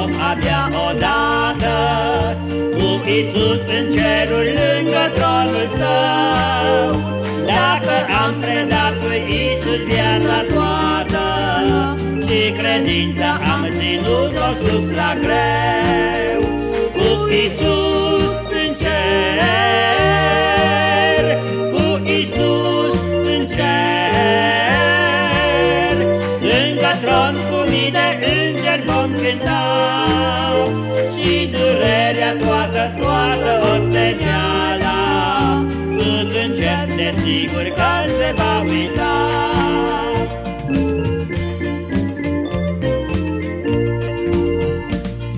vom avea odată Cu Isus în cerul lângă tronul său. Dacă am predat lui Isus viața toată Și credința am ținut-o sus la greu Cu Isus în cer Cu Isus în cer Lângă tron cu mine îngeri vom cânta toată, toată osteneala, sus în cer de sigur că se va uita.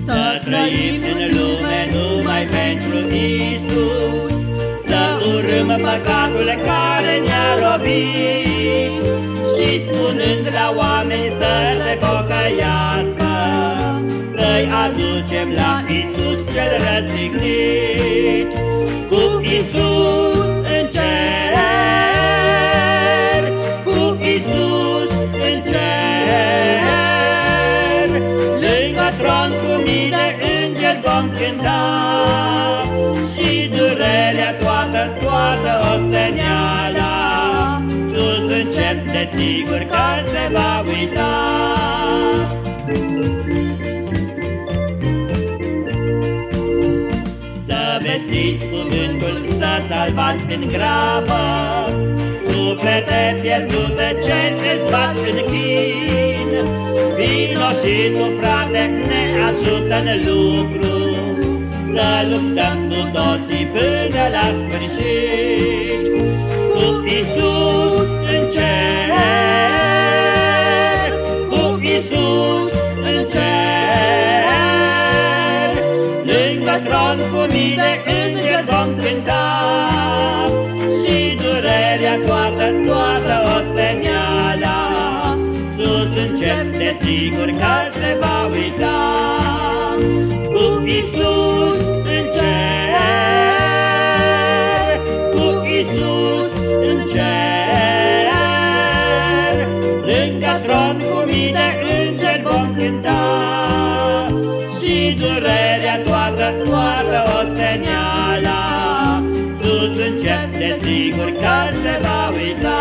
Să trăim în lume numai pentru Isus, Să urâm păcatul care ne-a robit. Și spunând la oameni să se pocăiască Să-i aducem la Isus cel tron cu mine îngeri vom cânta. Și durerea toată, toată osteneala. Sus în cer de sigur că se va uita. Să vestiți cuvântul, să salvați din grabă. Suflete pierdute ce se zbat în chin Vino și tu, frate, ne ajută în lucru. Să luptăm cu toții până la sfârșit. Cu Isus în cer Cu Isus în cer. Lângă tron cu mii de îngeri vom cânta. Și durerea toată, toată osteneala sigur că se va uita. Cu Isus în cer Cu Isus în cer. Lângă tron cu mii de îngeri vom cânta Și durerea toată, toată osteneala. Sus în cer de sigur că se va uita